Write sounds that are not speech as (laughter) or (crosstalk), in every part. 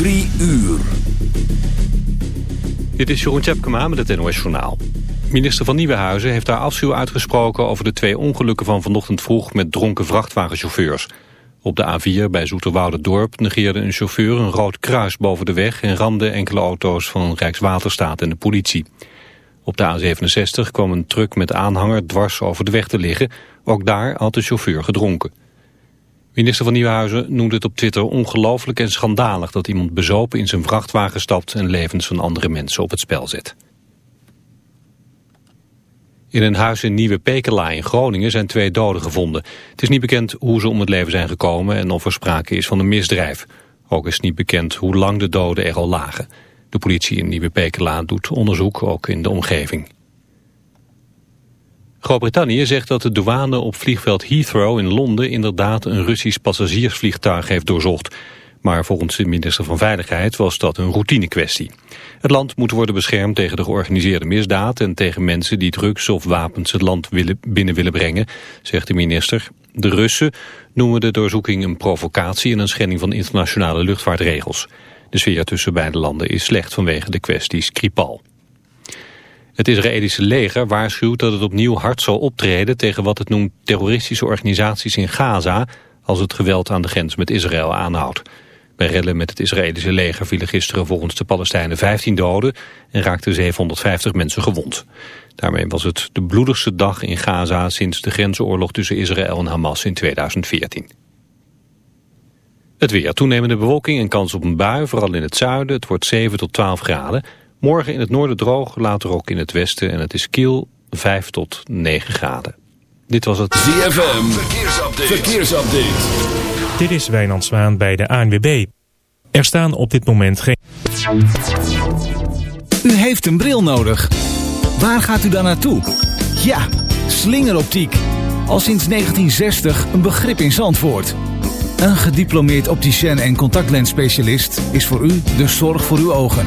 Drie uur. Dit is Jeroen Tjepkema met het NOS Journaal. Minister van Nieuwenhuizen heeft daar afschuw uitgesproken... over de twee ongelukken van vanochtend vroeg met dronken vrachtwagenchauffeurs. Op de A4 bij Dorp negeerde een chauffeur een rood kruis boven de weg... en ramde enkele auto's van Rijkswaterstaat en de politie. Op de A67 kwam een truck met aanhanger dwars over de weg te liggen. Ook daar had de chauffeur gedronken. Minister van Nieuwenhuizen noemde het op Twitter ongelooflijk en schandalig... dat iemand bezopen in zijn vrachtwagen stapt en levens van andere mensen op het spel zet. In een huis in Nieuwe Pekela in Groningen zijn twee doden gevonden. Het is niet bekend hoe ze om het leven zijn gekomen en of er sprake is van een misdrijf. Ook is niet bekend hoe lang de doden er al lagen. De politie in Nieuwe Pekela doet onderzoek, ook in de omgeving. Groot-Brittannië zegt dat de douane op vliegveld Heathrow in Londen inderdaad een Russisch passagiersvliegtuig heeft doorzocht. Maar volgens de minister van Veiligheid was dat een routinekwestie. Het land moet worden beschermd tegen de georganiseerde misdaad en tegen mensen die drugs of wapens het land willen, binnen willen brengen, zegt de minister. De Russen noemen de doorzoeking een provocatie en een schending van internationale luchtvaartregels. De sfeer tussen beide landen is slecht vanwege de kwestie Skripal. Het Israëlische leger waarschuwt dat het opnieuw hard zal optreden tegen wat het noemt terroristische organisaties in Gaza als het geweld aan de grens met Israël aanhoudt. Bij rellen met het Israëlische leger vielen gisteren volgens de Palestijnen 15 doden en raakten 750 mensen gewond. Daarmee was het de bloedigste dag in Gaza sinds de grensoorlog tussen Israël en Hamas in 2014. Het weer. Toenemende bewolking en kans op een bui, vooral in het zuiden. Het wordt 7 tot 12 graden. Morgen in het noorden droog, later ook in het westen. En het is kiel 5 tot 9 graden. Dit was het ZFM. Verkeersupdate. Verkeersupdate. Dit is Wijnand Zwaan bij de ANWB. Er staan op dit moment geen... U heeft een bril nodig. Waar gaat u dan naartoe? Ja, slingeroptiek. Al sinds 1960 een begrip in Zandvoort. Een gediplomeerd opticien en contactlensspecialist is voor u de zorg voor uw ogen.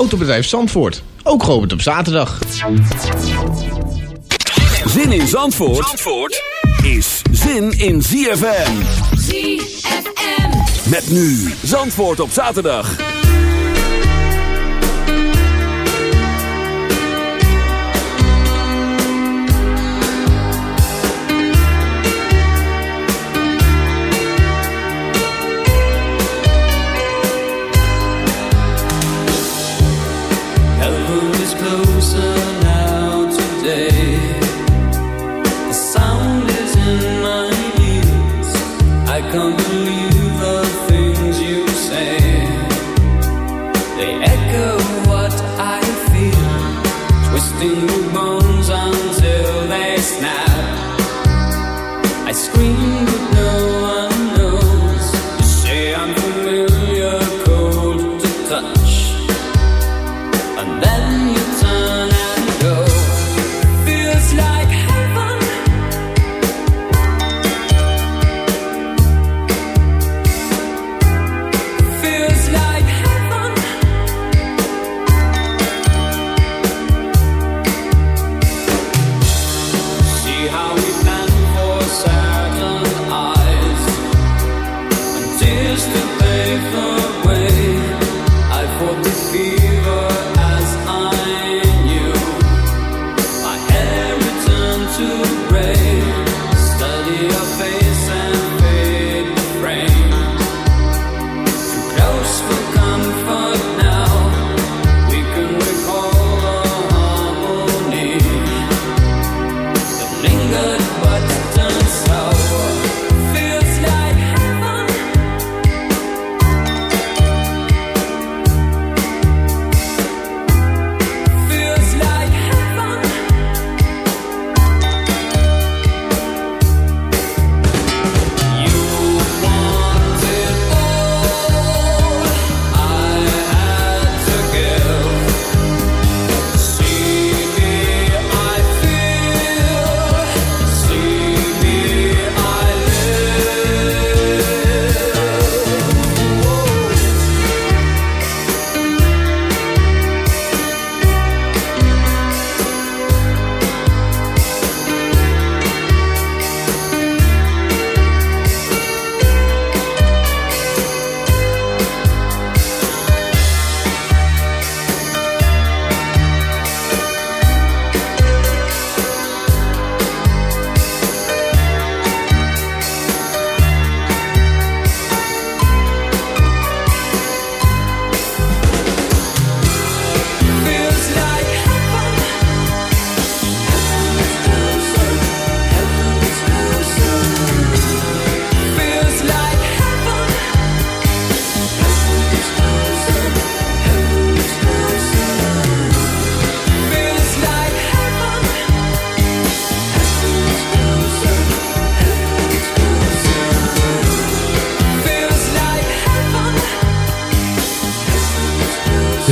Autobedrijf Zandvoort, ook geopend op zaterdag. Zin in Zandvoort, Zandvoort is zin in ZFM. ZFM. Met nu Zandvoort op zaterdag.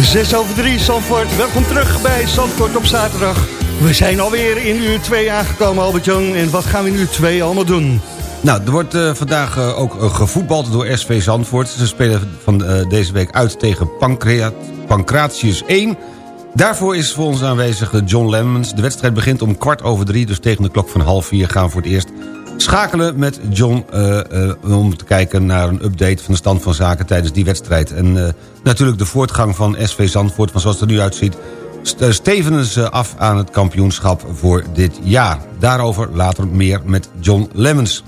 Zes over drie, Zandvoort. Welkom terug bij Zandvoort op zaterdag. We zijn alweer in uur 2 aangekomen, Albert-Jan. En wat gaan we in uur 2 allemaal doen? Nou, er wordt uh, vandaag uh, ook uh, gevoetbald door SV Zandvoort. Ze spelen van deze week uit tegen Pancratius 1. Daarvoor is voor ons aanwezig John Lemmens. De wedstrijd begint om kwart over drie, dus tegen de klok van half vier gaan voor het eerst schakelen met John... om te kijken naar een update van de stand van zaken tijdens die wedstrijd. En natuurlijk de voortgang van SV Zandvoort, van zoals het er nu uitziet... stevenen ze af aan het kampioenschap voor dit jaar. Daarover later meer met John Lemmens.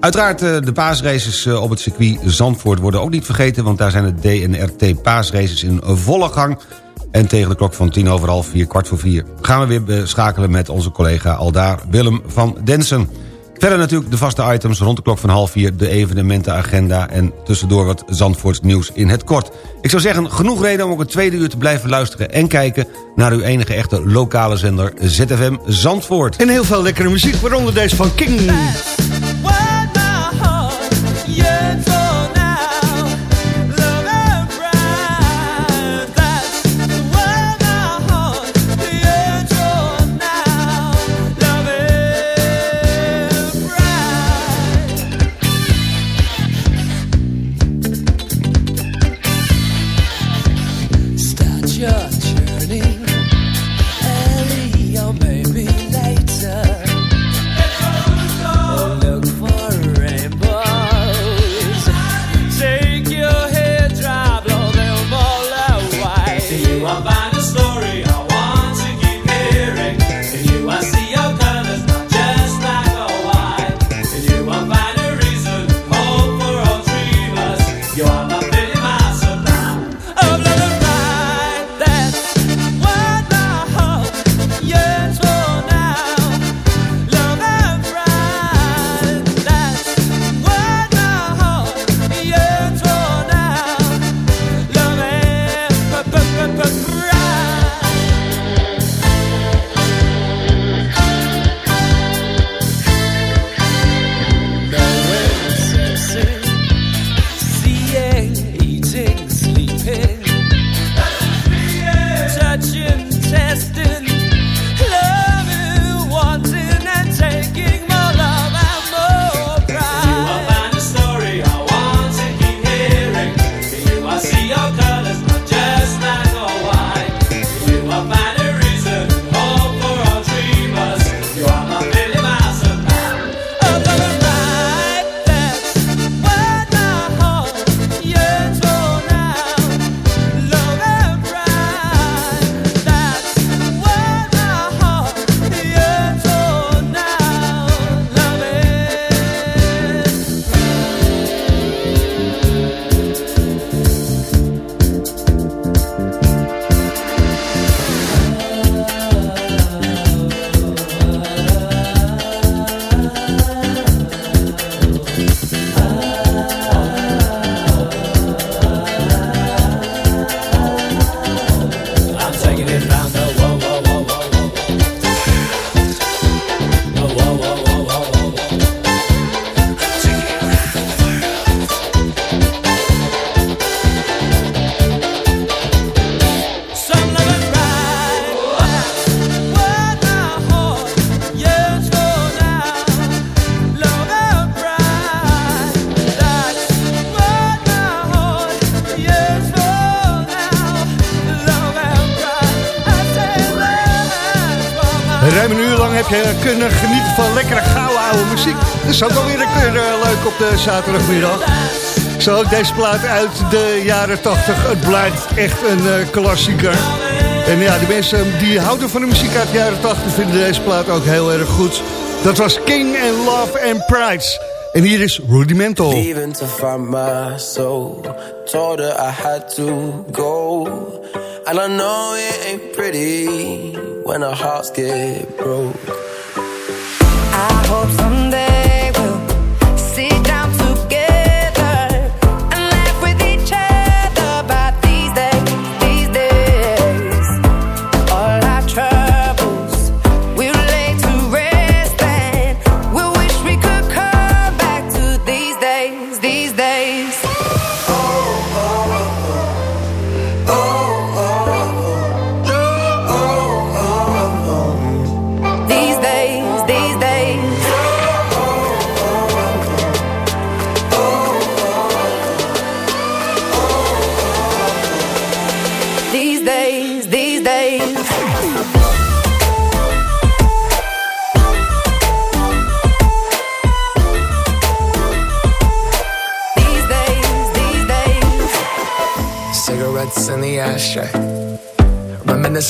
Uiteraard de paasraces op het circuit Zandvoort worden ook niet vergeten... want daar zijn de DNRT paasraces in volle gang. En tegen de klok van tien over half vier, kwart voor vier... gaan we weer beschakelen met onze collega Aldaar Willem van Densen. Verder natuurlijk de vaste items rond de klok van half vier... de evenementenagenda en tussendoor wat Zandvoorts nieuws in het kort. Ik zou zeggen, genoeg reden om ook het tweede uur te blijven luisteren... en kijken naar uw enige echte lokale zender ZFM Zandvoort. En heel veel lekkere muziek, waaronder deze van King... kunnen genieten van lekkere gouden oude muziek. Dat is ook alweer een keer uh, leuk op de zaterdagmiddag. Zo deze plaat uit de jaren 80. Het blijft echt een uh, klassieker. En ja, de mensen die houden van de muziek uit de jaren 80 vinden deze plaat ook heel erg goed. Dat was King and Love and Pride. En hier is Rudimental. Even to find my soul. Told her I had to go. And I know it ain't pretty when our hearts get broke. I hope someday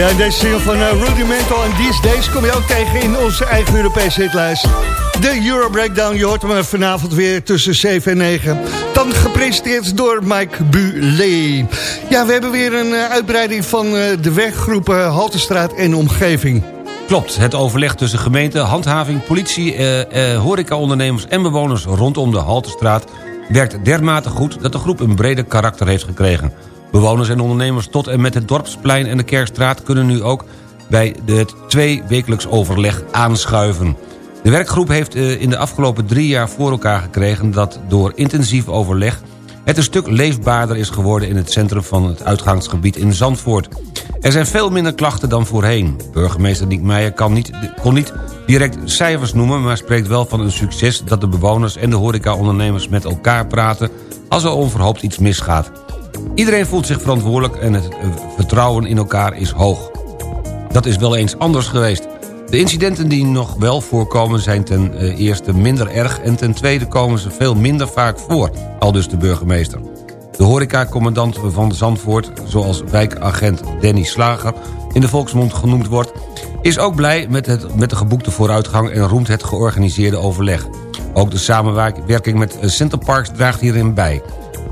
Ja, deze single van uh, Rudimental en These Days kom je ook tegen in onze eigen Europese hitlijst. De Euro Breakdown, je hoort hem eh, vanavond weer tussen 7 en 9. Dan gepresenteerd door Mike Buley. Ja, we hebben weer een uh, uitbreiding van de werkgroep Haltestraat en omgeving. Klopt, het overleg tussen gemeente, handhaving, politie, eh, eh, horecaondernemers en bewoners rondom de Haltestraat werkt dermate goed dat de groep een breder karakter heeft gekregen. Bewoners en ondernemers tot en met het Dorpsplein en de Kerkstraat kunnen nu ook bij het twee wekelijks overleg aanschuiven. De werkgroep heeft eh, in de afgelopen drie jaar voor elkaar gekregen dat door intensief overleg het een stuk leefbaarder is geworden in het centrum van het uitgangsgebied in Zandvoort. Er zijn veel minder klachten dan voorheen. Burgemeester Niek Meijer kan niet, kon niet direct cijfers noemen... maar spreekt wel van een succes dat de bewoners en de horecaondernemers met elkaar praten... als er onverhoopt iets misgaat. Iedereen voelt zich verantwoordelijk en het eh, vertrouwen in elkaar is hoog. Dat is wel eens anders geweest. De incidenten die nog wel voorkomen zijn ten eh, eerste minder erg... en ten tweede komen ze veel minder vaak voor, al dus de burgemeester. De horecacommandant van Zandvoort, zoals wijkagent Danny Slager... in de volksmond genoemd wordt... is ook blij met, het, met de geboekte vooruitgang en roemt het georganiseerde overleg. Ook de samenwerking met eh, Centerparks draagt hierin bij.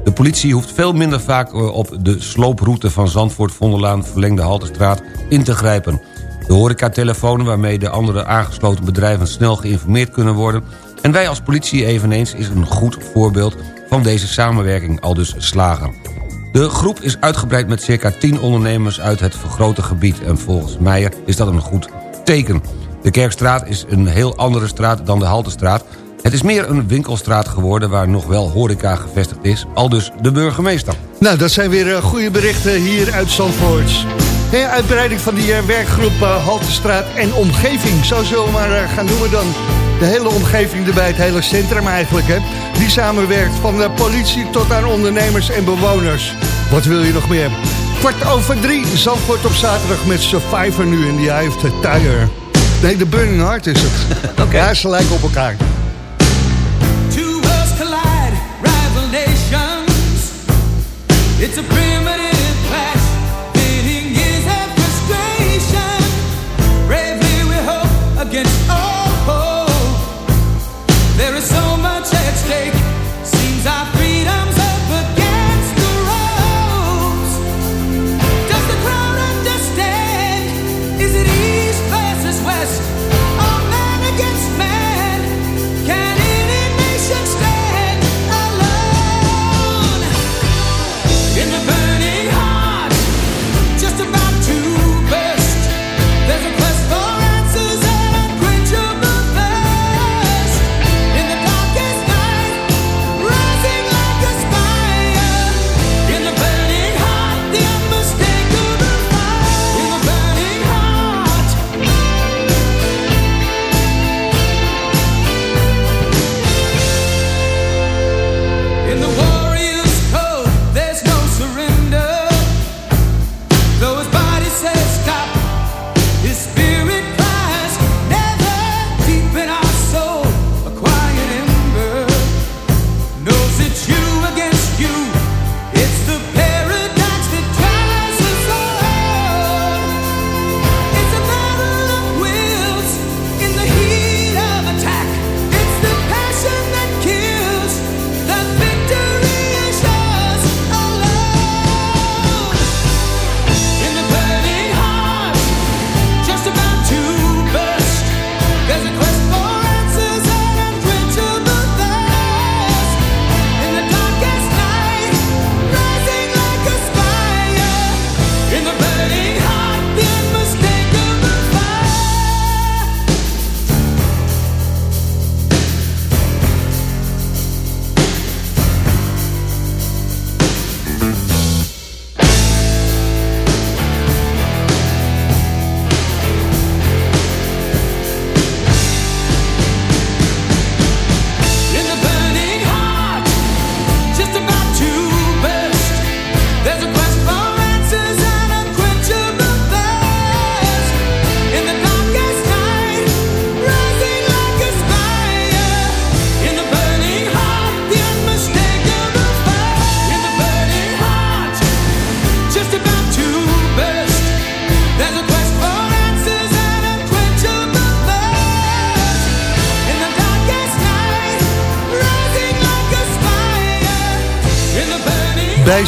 De politie hoeft veel minder vaak eh, op de slooproute van Zandvoort-Vondellaan... verlengde Haltestraat in te grijpen. De horecatelefoon waarmee de andere aangesloten bedrijven snel geïnformeerd kunnen worden... en wij als politie eveneens is een goed voorbeeld van deze samenwerking, aldus Slager. De groep is uitgebreid met circa 10 ondernemers uit het vergrote gebied... en volgens Meijer is dat een goed teken. De Kerkstraat is een heel andere straat dan de Haltestraat... Het is meer een winkelstraat geworden waar nog wel horeca gevestigd is. Al dus de burgemeester. Nou, dat zijn weer uh, goede berichten hier uit Zandvoort. Hey, uitbreiding van die uh, werkgroep uh, Haltestraat en omgeving. Zo zullen we maar gaan noemen dan. De hele omgeving erbij, het hele centrum eigenlijk. Hè? Die samenwerkt van de politie tot aan ondernemers en bewoners. Wat wil je nog meer? Kwart over drie, Zandvoort op zaterdag met Survivor nu in die Eye of the Tiger. Nee, de Burning Heart is het. (laughs) Oké. Okay. Ja, ze lijken op elkaar.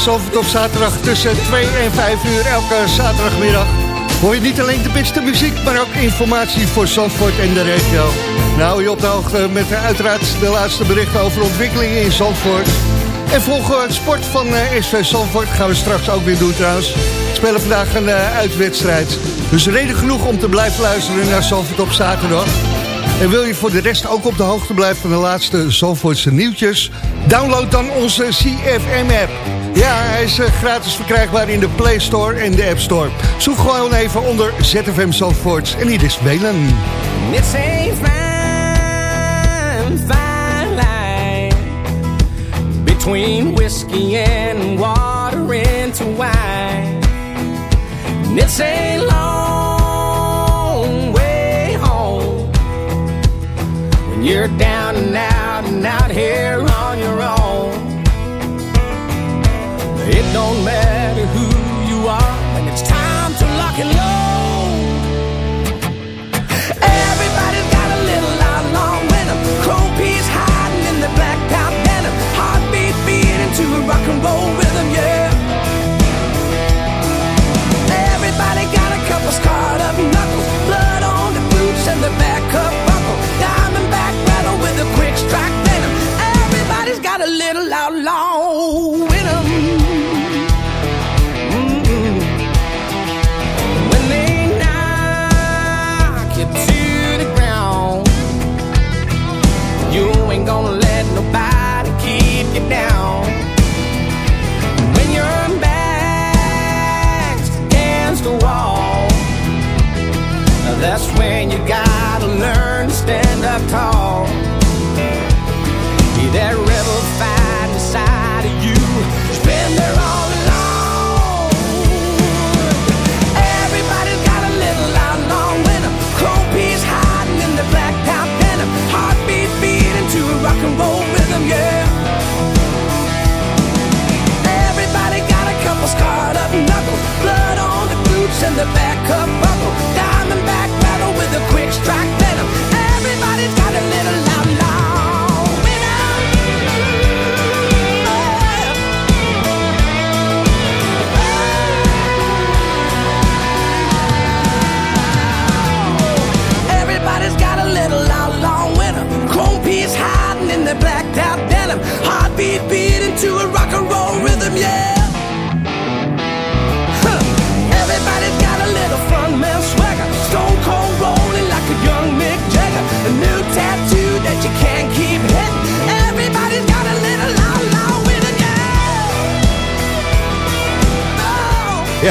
Zalvert op zaterdag tussen 2 en 5 uur elke zaterdagmiddag hoor je niet alleen de beste muziek, maar ook informatie voor Zandvoort en de regio. Nou, je op de hoogte met uiteraard de laatste berichten over ontwikkelingen in Zandvoort. En volgen het sport van uh, SV Zandvoort gaan we straks ook weer doen trouwens. We spelen vandaag een uh, uitwedstrijd. Dus reden genoeg om te blijven luisteren naar Zandvoort op zaterdag. En wil je voor de rest ook op de hoogte blijven van de laatste Zandvoortse nieuwtjes? Download dan onze CFM-app. Ja, hij is uh, gratis verkrijgbaar in de Play Store en de App Store. Zoek gewoon even onder ZFM Zandvoort. En hier is Belen. It's a fine, line Between whiskey and water into wine It's a long way home When you're down and out and out here on your own don't matter who you are when it's time to lock and load. Everybody's got a little hiding in the denim. Heartbeat a rock and roll rhythm,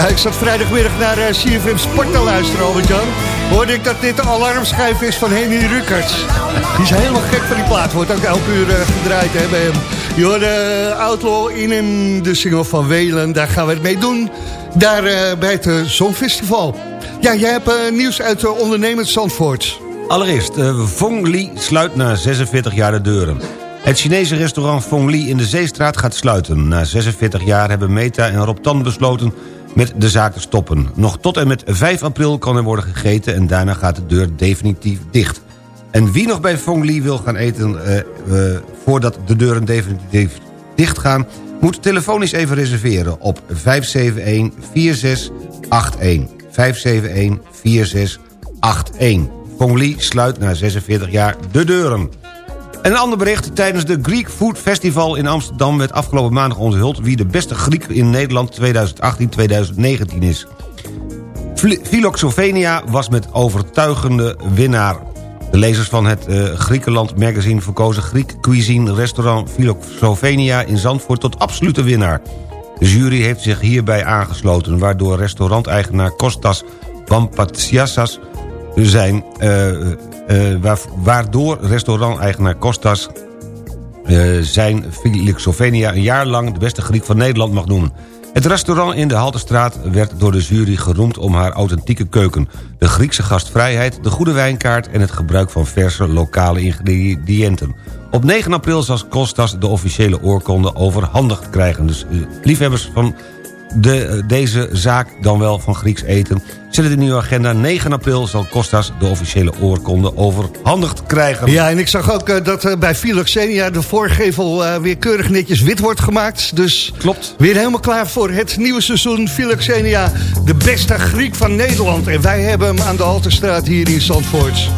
ik zat vrijdagmiddag naar uh, CFM Sport te luisteren, Albert-Jan. Hoorde ik dat dit de alarmschijf is van Henny Rukkerts. Die is helemaal gek van die plaat. Wordt ook elke uur uh, gedraaid hè, bij hem. Je hoorde uh, Outlaw in en de single van Welen. Daar gaan we het mee doen. Daar bij het Songfestival. Ja, jij hebt nieuws uit uh, ondernemend Zandvoort. Allereerst, Fong Li sluit na 46 jaar de deuren. Het Chinese restaurant Fong Li in de Zeestraat gaat sluiten. Na 46 jaar hebben Meta en Rob Tan besloten met de zaak stoppen. Nog tot en met 5 april kan er worden gegeten... en daarna gaat de deur definitief dicht. En wie nog bij Fong Li wil gaan eten... Uh, uh, voordat de deuren definitief dicht gaan... moet telefonisch even reserveren op 571-4681. 571-4681. Fong Li sluit na 46 jaar de deuren. En een ander bericht. Tijdens de Greek Food Festival in Amsterdam... werd afgelopen maandag onthuld wie de beste Griek in Nederland 2018-2019 is. Philoxovenia was met overtuigende winnaar. De lezers van het uh, Griekenland magazine verkozen Griek cuisine restaurant Philoxovenia in Zandvoort tot absolute winnaar. De jury heeft zich hierbij aangesloten... waardoor restauranteigenaar Kostas Pampatsiassas zijn... Uh, waardoor restauranteigenaar Kostas uh, zijn Philoxovenia een jaar lang de beste Griek van Nederland mag noemen. Het restaurant in de Haltestraat werd door de jury geroemd om haar authentieke keuken... de Griekse gastvrijheid, de goede wijnkaart... en het gebruik van verse lokale ingrediënten. Op 9 april zal Kostas de officiële oorkonde overhandigd krijgen. Dus uh, liefhebbers van de, deze zaak, dan wel van Grieks eten... zet in de nieuwe agenda 9 april zal Kostas de officiële oorkonde overhandigd krijgen. Ja, en ik zag ook eh, dat eh, bij Philoxenia de voorgevel eh, weer keurig netjes wit wordt gemaakt. Dus Klopt. weer helemaal klaar voor het nieuwe seizoen. Philoxenia, de beste Griek van Nederland. En wij hebben hem aan de Halterstraat hier in Zandvoort.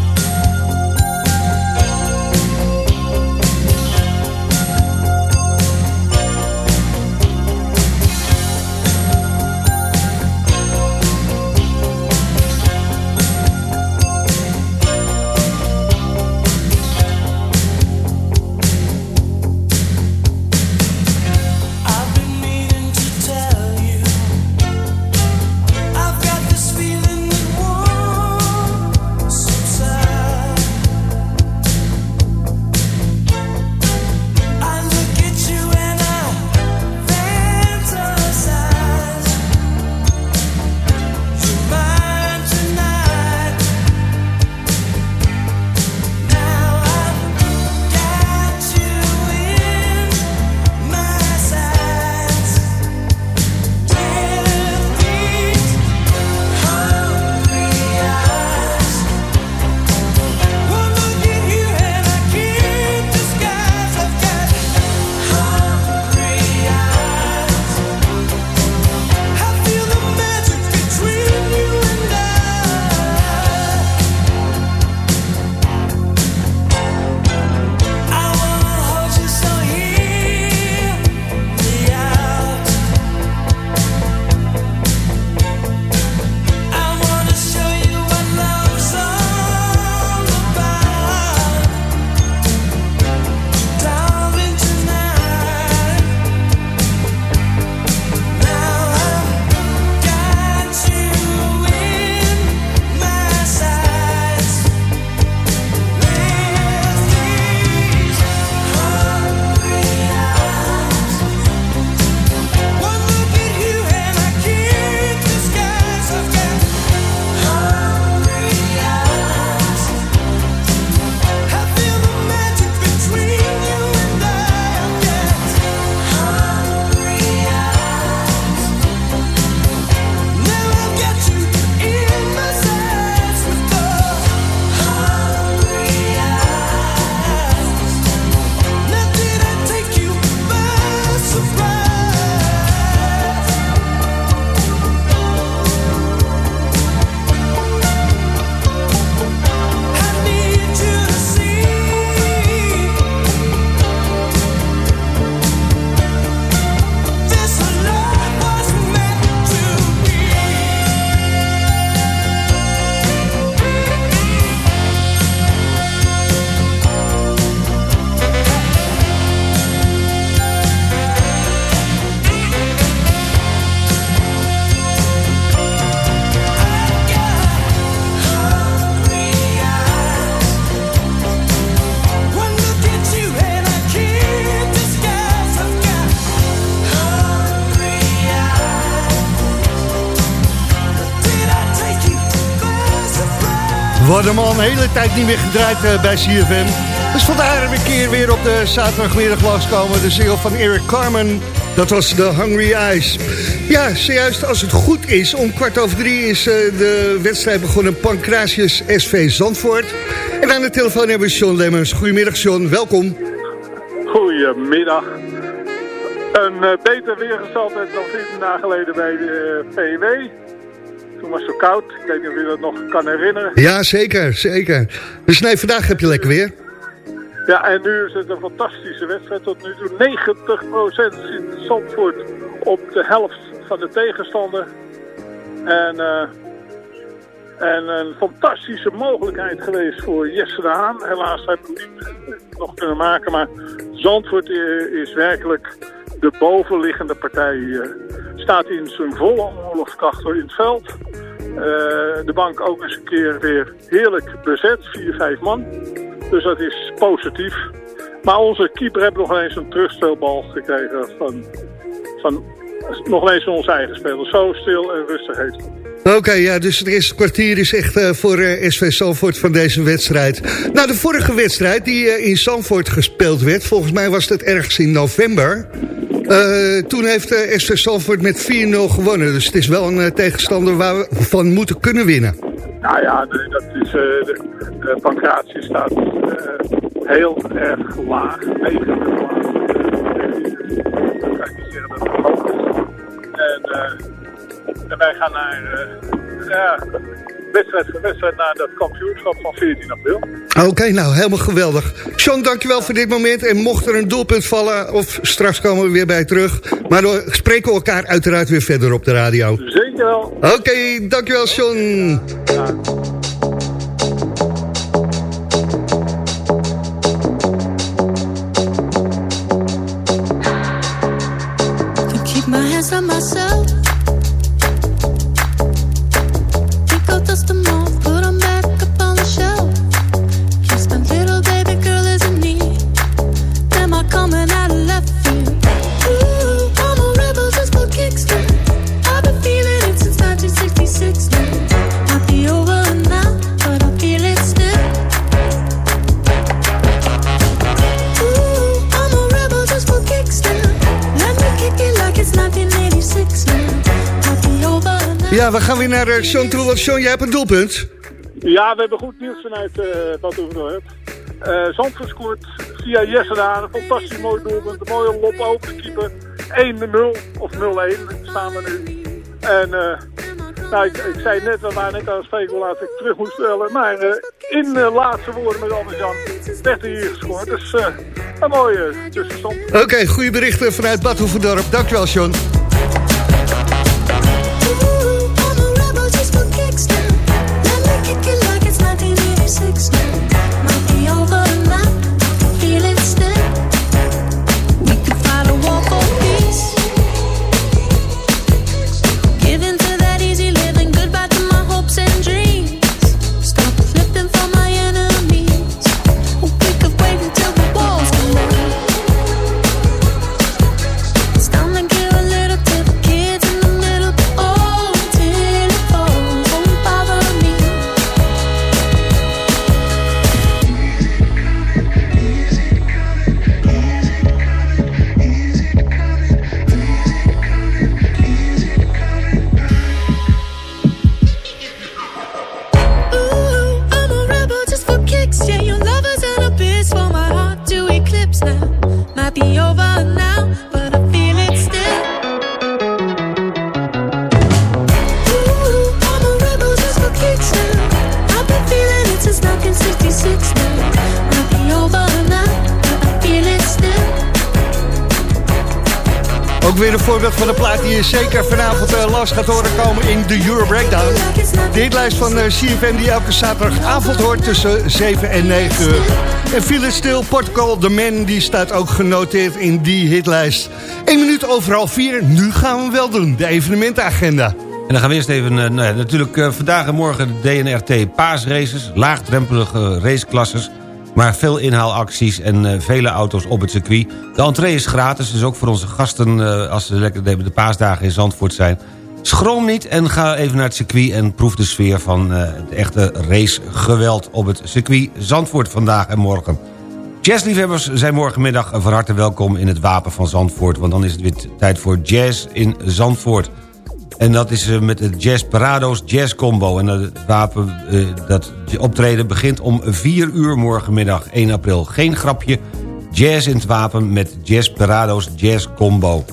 Hadden hem al een hele tijd niet meer gedraaid eh, bij CFM. Dus vandaar een keer weer op de zaterdagmiddag langskomen. De single van Eric Carmen. Dat was de Hungry Eyes. Ja, zojuist als het goed is. Om kwart over drie is eh, de wedstrijd begonnen. Pancratius SV Zandvoort. En aan de telefoon hebben we John Lemmens. Goedemiddag John, welkom. Goedemiddag. Een eh, beter weergesteldheid dan 14 dagen geleden bij de VW. Was het zo koud. Ik weet niet of je dat nog kan herinneren. Ja, zeker, zeker. Dus nee, vandaag heb je lekker weer. Ja, en nu is het een fantastische wedstrijd. Tot nu toe 90% zit Zandvoort op de helft van de tegenstander. En, eh, en een fantastische mogelijkheid geweest voor Jesse de Haan. Helaas hebben we hem niet nog kunnen maken. Maar Zandvoort eh, is werkelijk de bovenliggende partij. eh, staat in zijn volle oorlogskracht in het veld. Eh, de bank ook eens een keer weer heerlijk bezet. 4-5 man. Dus dat is positief. Maar onze keeper heeft nog eens een terugspeelbal gekregen van, van nog eens onze eigen speler. Zo stil en rustig heeft. Oké, ja, dus het eerste kwartier is echt eh, voor eh, SV Zandvoort van deze wedstrijd. Nou, de vorige wedstrijd die in Zandvoort gespeeld werd... volgens mij was dat ergens in november... Eh, toen heeft uh, SV Salford met 4-0 gewonnen. Dus het is wel een eh, tegenstander waar we van moeten kunnen winnen. Nou ja, dat is, eh, de, Pancratius staat eh, heel erg laag, negatief laag. En, eh, wij gaan naar, eh, ja, wedstrijd voor wedstrijd naar dat kampioenschap van 14 april. Oké, nou helemaal geweldig. John, dankjewel voor dit moment. En mocht er een doelpunt vallen, of straks komen we weer bij terug. Maar we spreken elkaar uiteraard weer verder op de radio. Zeker wel. Oké, dankjewel myself. Ja, we gaan weer naar eh, John toe. Want John, jij hebt een doelpunt. Ja, we hebben goed nieuws vanuit uh, Bad Oevernoord. Uh, Zandvoort scoort via Jesse. Een fantastisch mooi doelpunt. Een mooie lop over de keeper. 1-0 of 0-1 staan we nu. En eh, nou, ik, ik zei net, we waren net aan het spreken hoe laat ik terug moest stellen. Maar eh, in de laatste woorden met Albert-Jan werd er hier gescoord. Dus eh, een mooie tussenstand. Oké, goede berichten vanuit Bad Hoeverdorp. Dankjewel, John. Van uh, CFM die elke zaterdagavond hoort tussen 7 en 9 uur. En Feel It Still, Portugal, The Man, die staat ook genoteerd in die hitlijst. 1 minuut overal 4, nu gaan we wel doen, de evenementenagenda. En dan gaan we eerst even, eh, nou ja, natuurlijk eh, vandaag en morgen de DNRT paasraces. Laagdrempelige raceklasses, maar veel inhaalacties en eh, vele auto's op het circuit. De entree is gratis, dus ook voor onze gasten eh, als ze lekker de, de paasdagen in Zandvoort zijn. Schroom niet en ga even naar het circuit en proef de sfeer van eh, het echte racegeweld op het circuit Zandvoort vandaag en morgen. Jazzliefhebbers zijn morgenmiddag van harte welkom in het Wapen van Zandvoort... want dan is het weer tijd voor jazz in Zandvoort. En dat is eh, met het Jazz Parado's Jazz Combo. En dat wapen, eh, dat optreden begint om 4 uur morgenmiddag 1 april. Geen grapje, jazz in het wapen met Jazz Parado's Jazz Combo.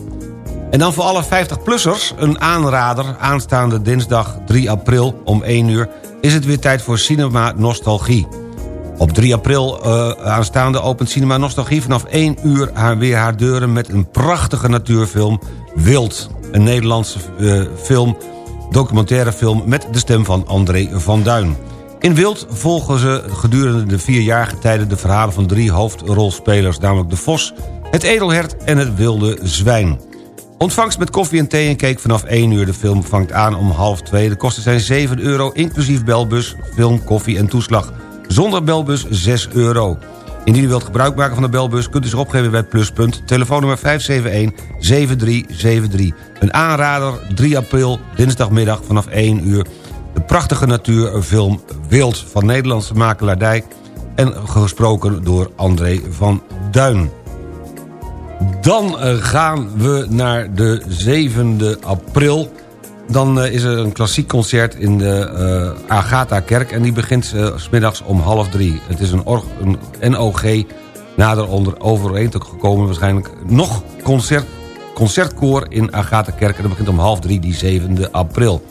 En dan voor alle 50-plussers een aanrader. Aanstaande dinsdag 3 april om 1 uur is het weer tijd voor Cinema Nostalgie. Op 3 april eh, aanstaande opent Cinema Nostalgie vanaf 1 uur haar, weer haar deuren... met een prachtige natuurfilm Wild. Een Nederlandse film, documentaire film... met de stem van André van Duin. In Wild volgen ze gedurende de vierjarige tijden... de verhalen van drie hoofdrolspelers... namelijk de Vos, het Edelhert en het Wilde Zwijn. Ontvangst met koffie en thee en cake vanaf 1 uur. De film vangt aan om half 2. De kosten zijn 7 euro, inclusief belbus, film, koffie en toeslag. Zonder belbus 6 euro. Indien u wilt gebruik maken van de belbus... kunt u zich opgeven bij Pluspunt. Telefoonnummer 571-7373. Een aanrader, 3 april, dinsdagmiddag vanaf 1 uur. De prachtige natuurfilm Wild van Nederlandse makelaardij... en gesproken door André van Duin. Dan eh, gaan we naar de 7e april. Dan eh, is er een klassiek concert in de eh, Agatha-kerk... en die begint s smiddags om half drie. Het is een, een NOG nader onder overeen gekomen... waarschijnlijk nog concert, concertkoor in Agatha-kerk... en dat begint om half drie, die 7e april.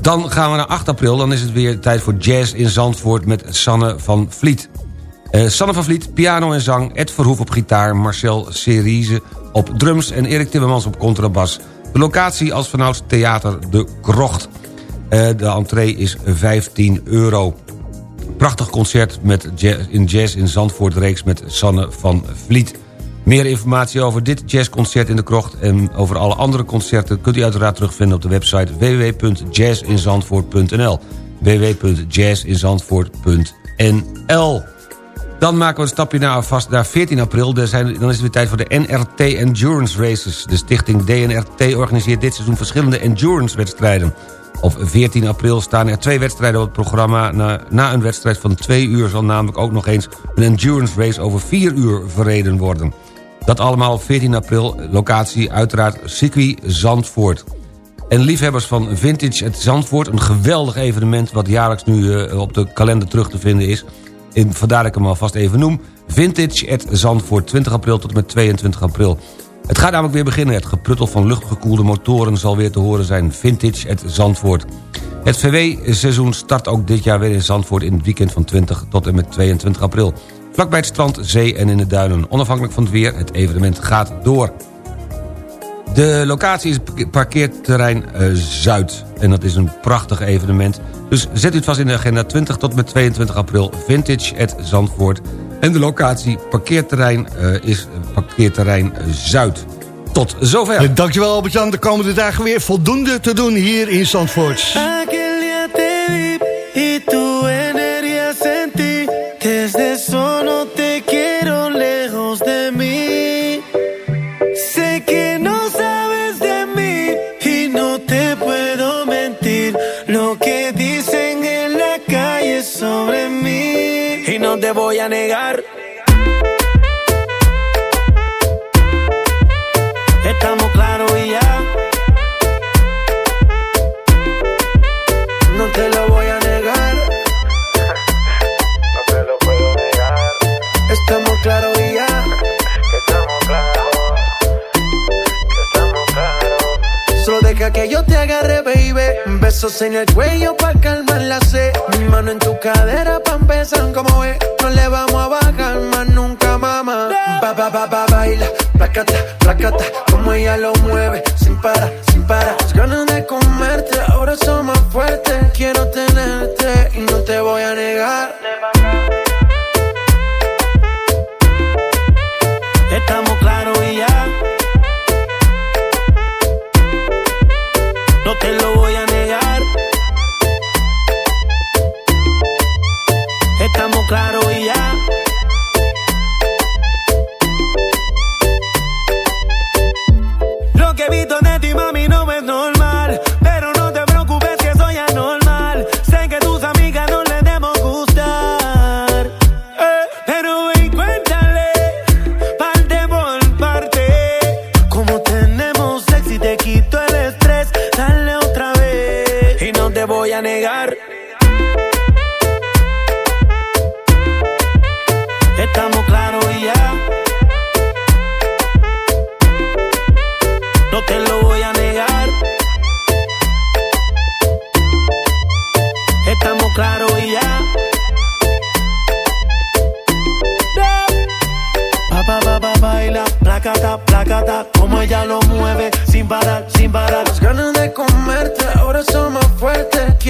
Dan gaan we naar 8 april, dan is het weer tijd voor jazz in Zandvoort... met Sanne van Vliet. Eh, Sanne van Vliet, piano en zang, Ed Verhoef op gitaar... Marcel Cerise op drums en Erik Timmermans op contrabas. De locatie als vanouds Theater De Krocht. Eh, de entree is 15 euro. Prachtig concert met jazz, in Jazz in Zandvoort reeks met Sanne van Vliet. Meer informatie over dit jazzconcert in de krocht... en over alle andere concerten kunt u uiteraard terugvinden op de website www.jazzinzandvoort.nl www.jazzinzandvoort.nl dan maken we een stapje naar, vast naar 14 april. Er zijn, dan is het weer tijd voor de NRT Endurance Races. De stichting DNRT organiseert dit seizoen verschillende endurance-wedstrijden. Op 14 april staan er twee wedstrijden op het programma. Na, een wedstrijd van twee uur zal namelijk ook nog eens... een endurance race over vier uur verreden worden. Dat allemaal op 14 april, locatie uiteraard circuit Zandvoort. En liefhebbers van Vintage het Zandvoort, een geweldig evenement... wat jaarlijks nu uh, op de kalender terug te vinden is... In, vandaar dat ik hem alvast even noem. Vintage at Zandvoort, 20 april tot en met 22 april. Het gaat namelijk weer beginnen. Het gepruttel van luchtgekoelde motoren zal weer te horen zijn. Vintage at Zandvoort. Het VW-seizoen start ook dit jaar weer in Zandvoort... in het weekend van 20 tot en met 22 april. Vlakbij het strand, zee en in de duinen. Onafhankelijk van het weer, het evenement gaat door. De locatie is parkeerterrein uh, Zuid. En dat is een prachtig evenement. Dus zet u het vast in de agenda 20 tot met 22 april. Vintage at Zandvoort. En de locatie parkeerterrein uh, is parkeerterrein Zuid. Tot zover. Eh, Dankjewel Albert-Jan. De komende dagen weer voldoende te doen hier in Zandvoort. Besos en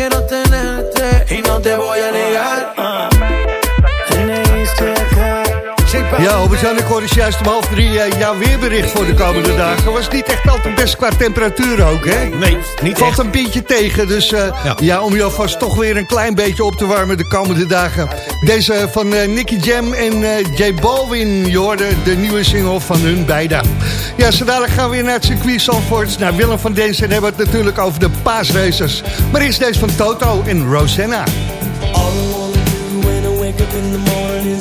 Quiero tenerte y no te voy a negar. Ja, Albert-Jan, ik hoorde juist om half drie uh, jouw weerbericht voor de komende dagen. Was niet echt altijd best qua temperatuur ook, hè? Nee, niet Valt echt. een beetje tegen, dus uh, ja. Ja. om je alvast toch weer een klein beetje op te warmen de komende dagen. Deze van uh, Nicky Jam en uh, J Balvin, je hoorde de nieuwe single van hun beiden. Ja, zo dadelijk gaan we weer naar het circuit Zandvoort. Naar Willem van Densen hebben we het natuurlijk over de paasraces. Maar eerst deze van Toto en Rosanna. All I wanna do when I wake up in the morning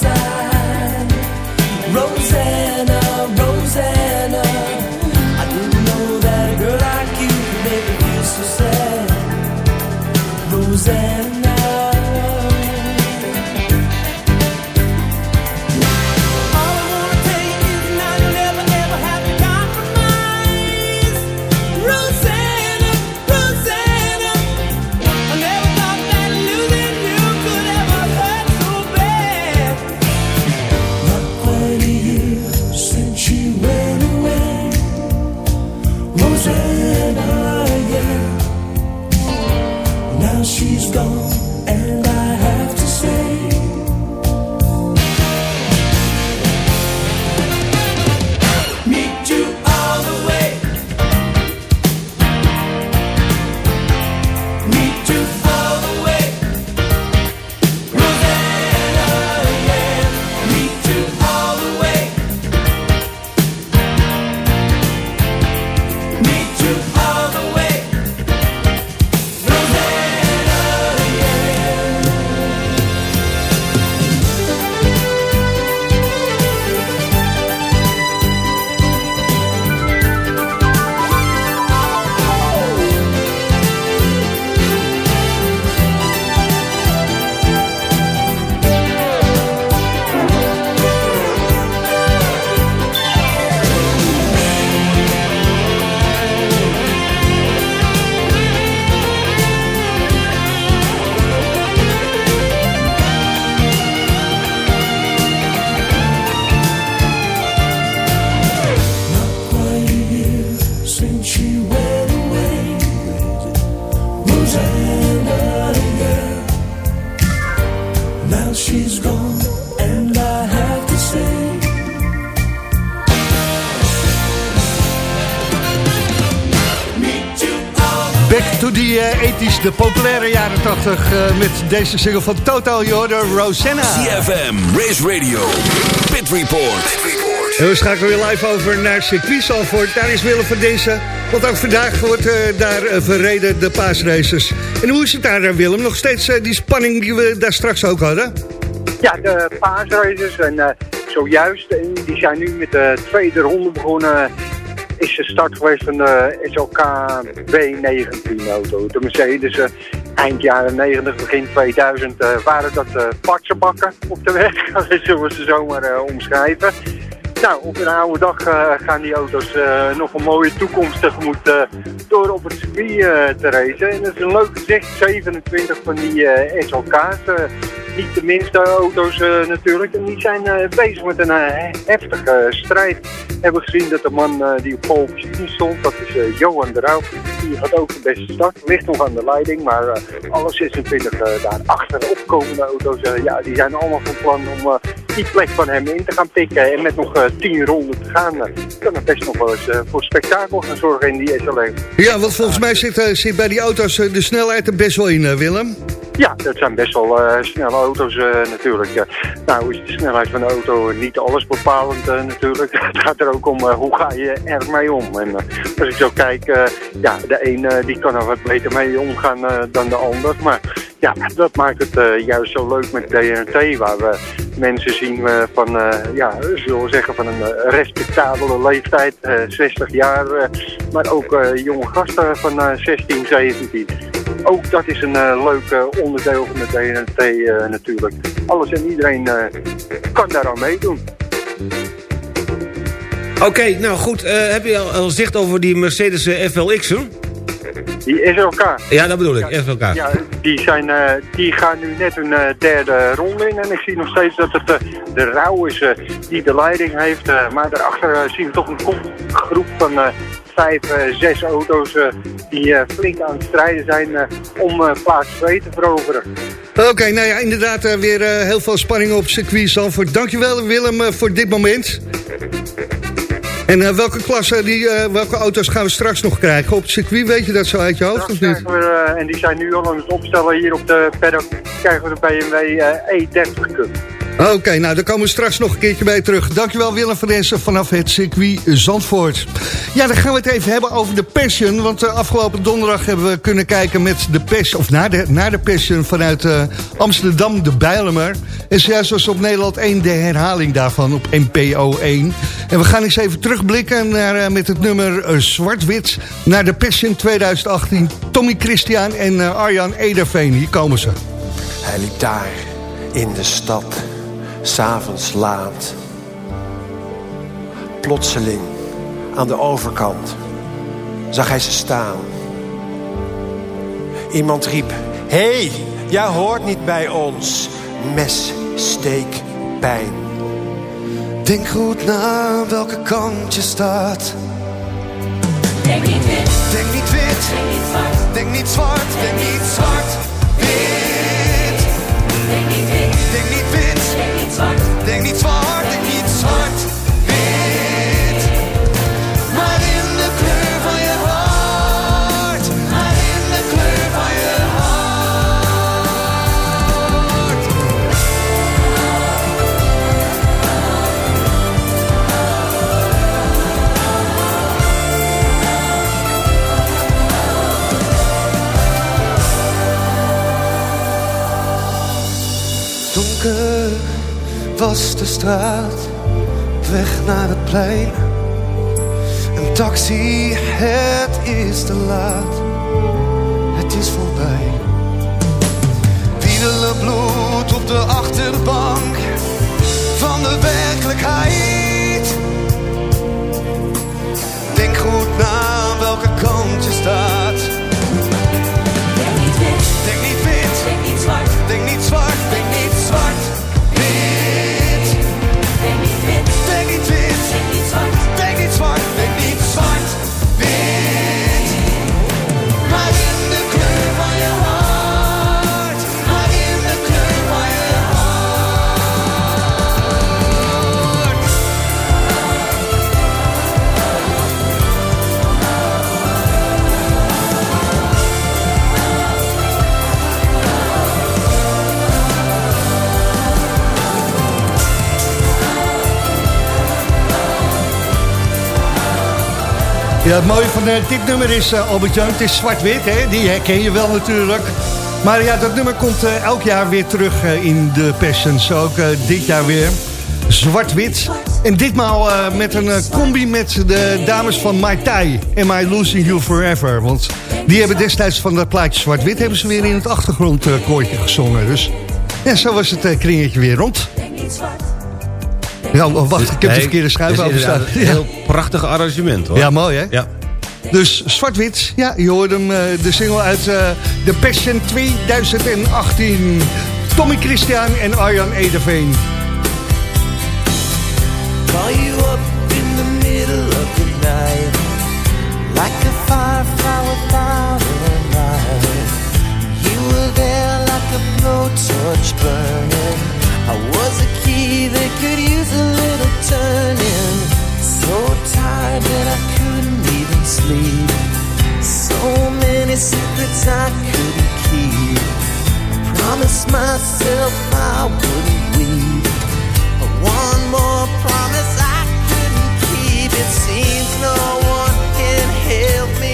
The the 80s, de populaire jaren 80 eh, met deze single van Total Jordan, Rosanna. CFM, Race Radio, Pit Report. En we schakelen weer live over naar circuit Zandvoort. Daar is Willem van Dinsen. Want ook vandaag wordt eh, daar eh, verreden de paasraces. En hoe is het daar, Willem? Nog steeds die spanning die we daar straks ook hadden? Ja, de paasraces en eh, zojuist, en die zijn nu met de tweede ronde begonnen, is de start geweest van de SLK B19 auto. De Mercedes, eh, eind jaren 90, begin 2000 eh, waren dat uh, patsenbakken op de weg, (laughs) zullen we ze zomaar eh, omschrijven. Nou, op een oude dag eh, gaan die auto's eh, nog een mooie toekomst tegemoet eh, door op het circuit eh, te racen. En dat is een leuk gezicht, 27 van die eh, SLK's. Niet de minste auto's eh, natuurlijk. En die zijn eh, bezig met een eh, heftige strijd. We hebben gezien dat de man die op pole position stond, dat is Johan de Rauw. Die had ook de beste start. Ligt nog aan de leiding, maar alle 26 uh, daarachter opkomende auto's, ja, die zijn allemaal van plan om die plek van hem in te gaan pikken. En met nog eh, 10 ronden te gaan, kan het best nog wel eens voor spektakel gaan zorgen in die SLE. Ja, want volgens mij zit, zit bij die auto's de snelheid er best wel in, Willem. Ja, dat zijn best wel snelle eh, natuurlijk. Nou is de snelheid van de auto niet alles bepalend eh, natuurlijk. (laughs) Het gaat er ook om eh, hoe ga je ermee om. En als ik zo kijk, ja, de een die kan er wat beter mee omgaan dan de ander. Maar ja, dat maakt het juist zo leuk met DNT, waar we mensen zien van, ja, zullen zeggen van een respectabele leeftijd, eh, 60 jaar. maar ook jonge gasten van eh, 16, 17. Ook dat is een eh, leuk eh, onderdeel van de TNT eh, natuurlijk. Alles en iedereen kan daaraan meedoen. Oké, nou goed. heb je al, al zicht over die Mercedes FLX'en? Die SLK. Ja, dat bedoel ik, FLK. Ja, die, zijn, die gaan nu net hun derde ronde in. En ik zie nog steeds dat het eh, de Rauw is die de leiding heeft. maar daarachter zien we toch een kopgroep van vijf, eh, zes auto's... eh, die eh, flink aan het strijden zijn om plaats 2 te veroveren. Oké, nou ja, inderdaad weer heel veel spanning op circuit Zandvoort. Dankjewel Willem voor dit moment. En welke klasse, die, welke auto's gaan we straks nog krijgen op het circuit? Weet je dat zo uit je hoofd of niet? We, en die zijn nu al aan het opstellen hier op de paddock. Krijgen we de BMW eh, E30 Cup. Oké, nou daar komen we straks nog een keertje bij terug. Dankjewel Willem van Dessen vanaf het circuit Zandvoort. Ja, dan gaan we het even hebben over de Passion. Want eh, afgelopen donderdag hebben we kunnen kijken met de Passion... of naar de, naar de Passion vanuit eh, Amsterdam, de Bijlemer. En zojuist was op Nederland 1 de herhaling daarvan op NPO 1. En we gaan eens even terugblikken naar, eh, met het nummer Zwart-Wit... naar de Passion 2018. Tommy Christian en Arjan Ederveen, hier komen ze. Hij liep daar in de stad, s'avonds laat. Plotseling, aan de overkant, zag hij ze staan. Iemand riep, hé, hey, jij hoort niet bij ons. Mes, steek, pijn. Denk goed na welke kant je staat. Denk niet wit. Denk niet wit. Denk niet zwart. Denk niet zwart. Een taxi, het is te laat, het is voorbij. Wielen bloed op de achterbank van de werkelijkheid. Ja, het mooie van eh, dit nummer is, eh, Albert-Jan, het is zwart-wit, die herken je wel natuurlijk. Maar ja, dat nummer komt eh, elk jaar weer terug in de Passions, ook eh, dit jaar weer. Zwart-wit. En ditmaal met een combi met de dames van My Tai. Am I Losing You Forever? Want die hebben destijds van dat plaatje zwart-wit... hebben ze weer in het achtergrondkoortje gezongen. Dus ja, zo was het kringetje weer rond. Ja, wacht, ik heb de Nee, verkeerde schuif is overstaan. Een heel prachtig arrangement hoor. Ja, mooi hè? Ja. Dus zwart-wit, ja, je hoort hem, eh, de single uit eh, The Passion 2018. Tommy Christian en Arjan Ederveen. Call you up in the middle of the night Like a firefly without a light You were there like a blowtorch burning could use a little turning. So tired that I couldn't even sleep. So many secrets I couldn't keep. Promised myself I wouldn't weep. One more promise I couldn't keep. It seems no one can help me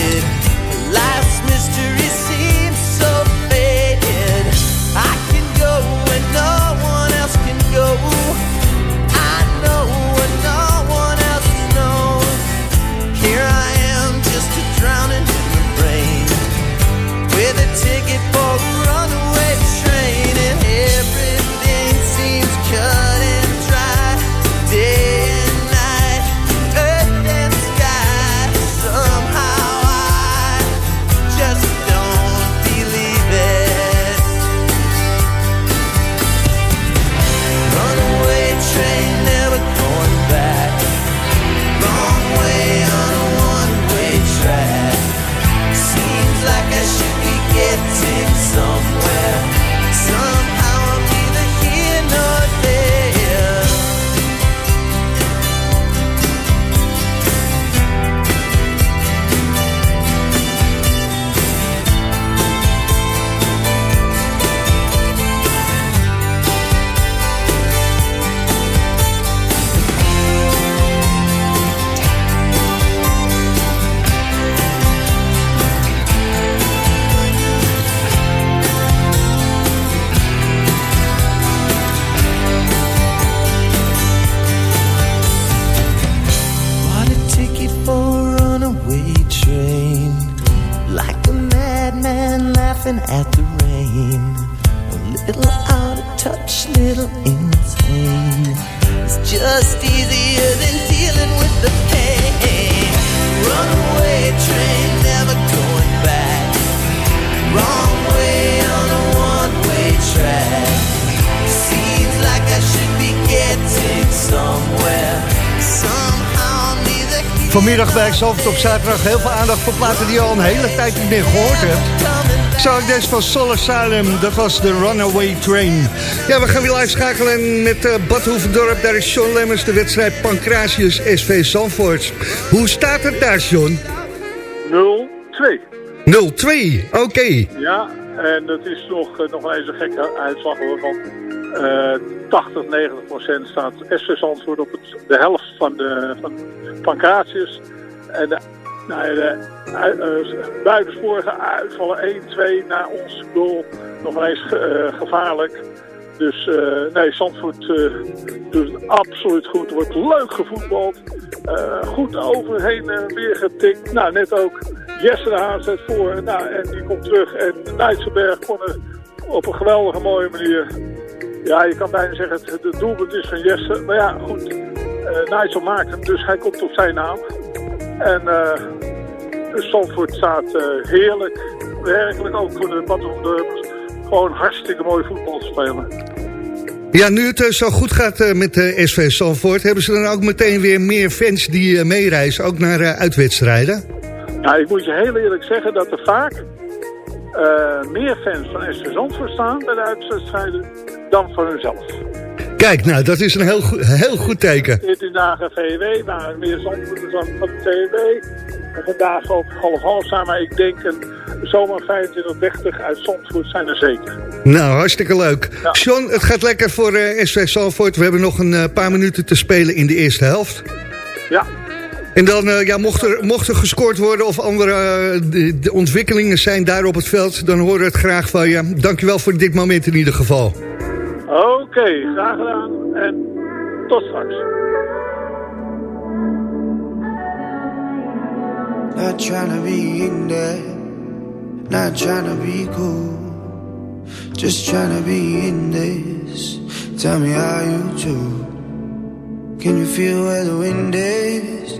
Vanmiddag bij Zalvert op zaterdag heel veel aandacht voor platen die je al een hele tijd niet meer gehoord hebt. Zo ik deze van Solar Salem, dat was de Runaway Train. Ja, we gaan weer live schakelen met uh, Bad. Daar is Sean Lemmers, de wedstrijd Pancratius SV Zandvoort. Hoe staat het daar, John? 0-2. 0-2, oké. Ja, en het is nog, eh, nog eens een gekke uitslag hoor. Eh 80, 90 procent staat SV Zandvoort op het, de helft van de van Pancratius. En de, nou eh, buitensporige uitvallen 1-2 naar ons goal. Nog eens eh, gevaarlijk. Dus eh, nee, Zandvoort eh, doet het absoluut goed. Er wordt leuk gevoetbald. Eh, goed overheen en weer getikt. Nou, net ook Jesse de Haan zet voor. Nou, en die komt terug. En Nijtsenberg kon op een geweldige mooie manier. Ja, je kan bijna zeggen het, het doelpunt is van Jesse. Maar ja, goed. eh Nijtsel maakt hem, dus hij komt op zijn naam. En Zandvoort staat eh, heerlijk. Werkelijk ook voor de Badhoefdurpers. Gewoon hartstikke mooi voetbal te spelen. Ja, nu het zo goed gaat met de SV Zandvoort... hebben ze dan ook meteen weer meer fans die meereizen, ook naar uitwedstrijden? Nou, ik moet je heel eerlijk zeggen dat er vaak meer fans van SV Zandvoort staan bij de uitwedstrijden dan van hunzelf. Kijk, nou, dat is een heel, goed- heel goed teken. 14 dagen VW, waren meer Zandvoorters dan van de VW. En vandaag ook half-half staan, maar ik denk een zomaar 25, 30 uit Zandvoort zijn er zeker. Nou, hartstikke leuk. John, het gaat lekker voor eh, SV Zandvoort. We hebben nog een eh, paar minuten te spelen in de eerste helft. Ja. En dan, eh, ja, mocht er, mocht er gescoord worden of andere eh, de, de ontwikkelingen zijn daar op het veld... dan horen we het graag van je. Dankjewel voor dit moment in ieder geval. Oké, graag gedaan en tot straks. Not trying to be in there, not trying to be cool, just trying to be in this. Tell me how you do. Can you feel where the wind is?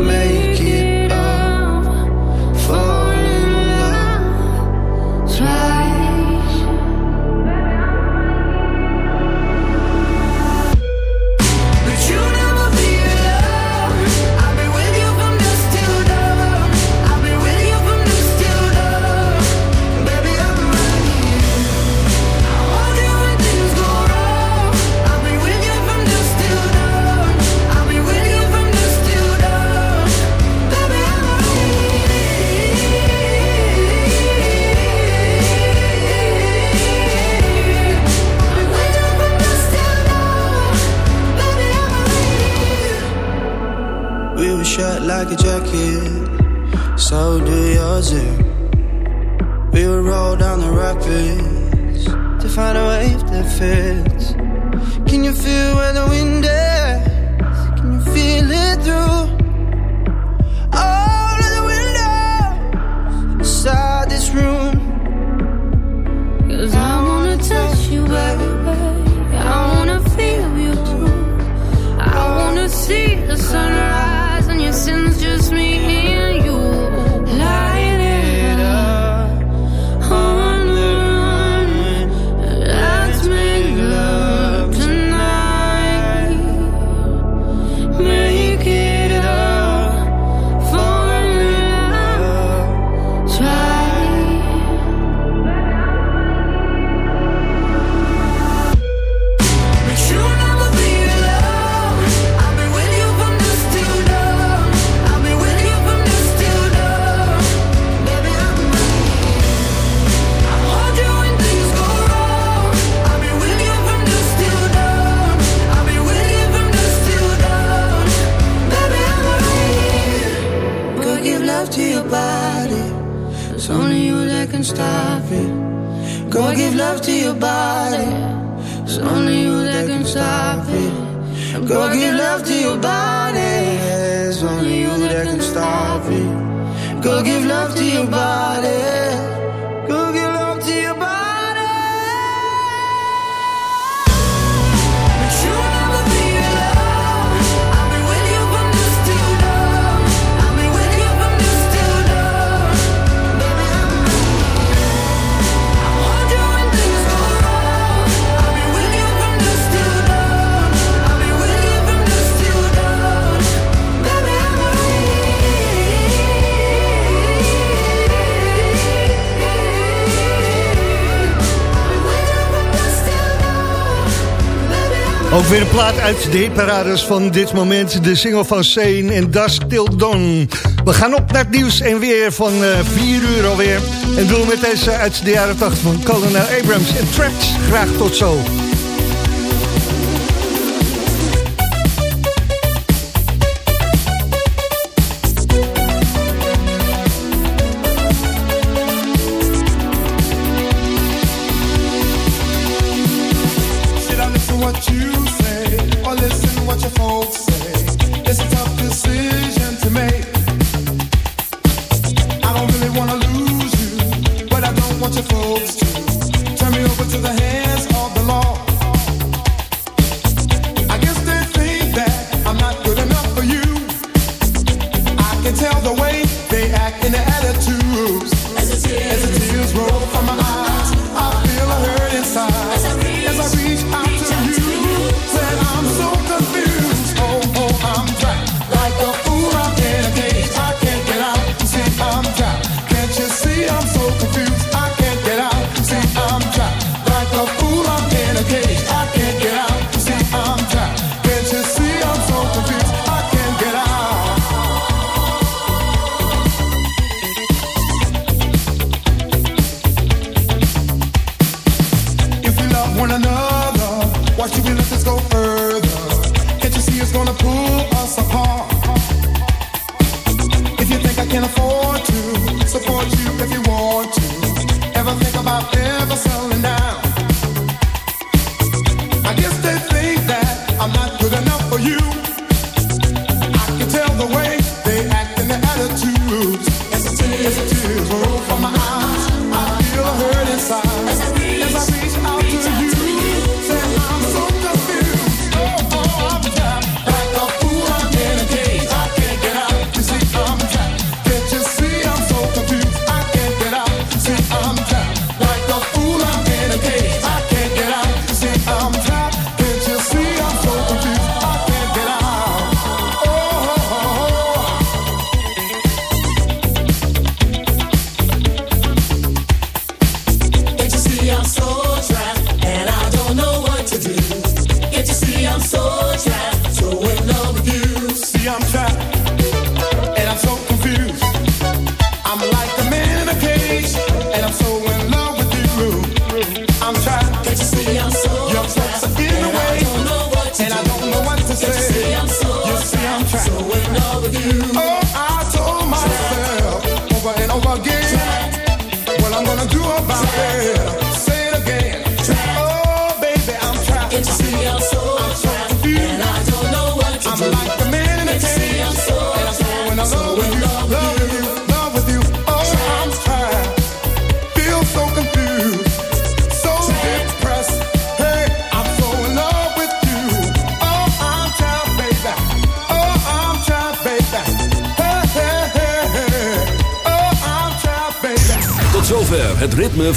May like a jacket, so do yours. We would roll down the rapids to find a wave that fits. Ook weer een plaat uit de hitparades van dit moment. De single van Sane en Dusk Till Don. We gaan op naar het nieuws en weer van eh, 4 uur alweer. En doen we met deze uit de jaren 80 van Colonel Abrams en Tracks. Graag tot zo. think that I'm not good enough for you.